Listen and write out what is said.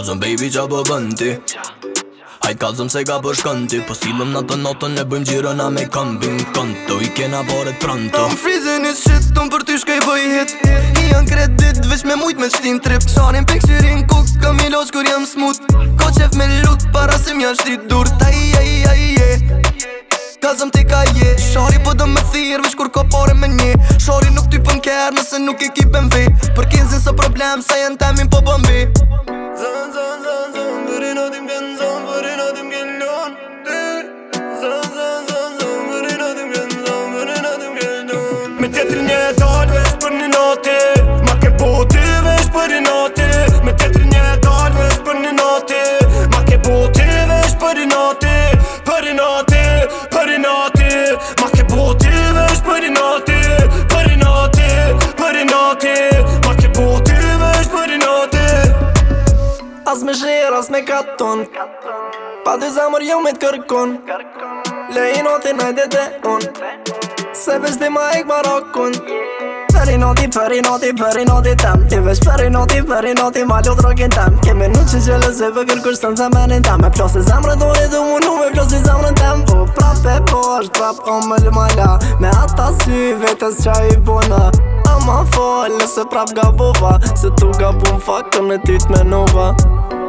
kalzëm baby qa po bëndi Hajt kalzëm se ka po shkëndi Po silëm në të notën e bëjmë gjirën a me kambi në I kena bërët pranto I'm freezing is shit, unë për ty shkaj bëj hit I janë kredit, veç me mujt me shtin trip Sharin pe këshirin kam i milos kur jam smut Ko qef me lut, para se mja shti dur Ta i e i e i ti ka je Shari po dëm me thirë, veç kur ka pare me nje Shari nuk ty pën kërë, nëse nuk i ki bëm vi Për kinzin së problem, se jenë temin po bëm vi Zon, zon, zon, zon, vërin odim gën zon, vërin odim gën lon Zon, zon, zon, zon, vërin odim gën zon, vërin odim gën lon Me tjetër një dalë vesh për i noti Ma ke po ti vesh Ma ke noti as me zhirë, as me katon Pa dy zamër jo me të kërkon Lej i notin hajde dhe on Se vesh di ma ik marakon Për i noti, për noti, për noti tem Ti vesh për i noti, për i noti, ma ljot rogin tem Kemi në që gjelë zë vë kërkër sëm zë menin tem Me plosi zemrën do një dhe mu nuk me plosi zemrën tem Po prap e po është prap o më lë la Me ata sy vetës qaj i bona ma fal Nëse prap gabova Se tu gabu më fakt të me ty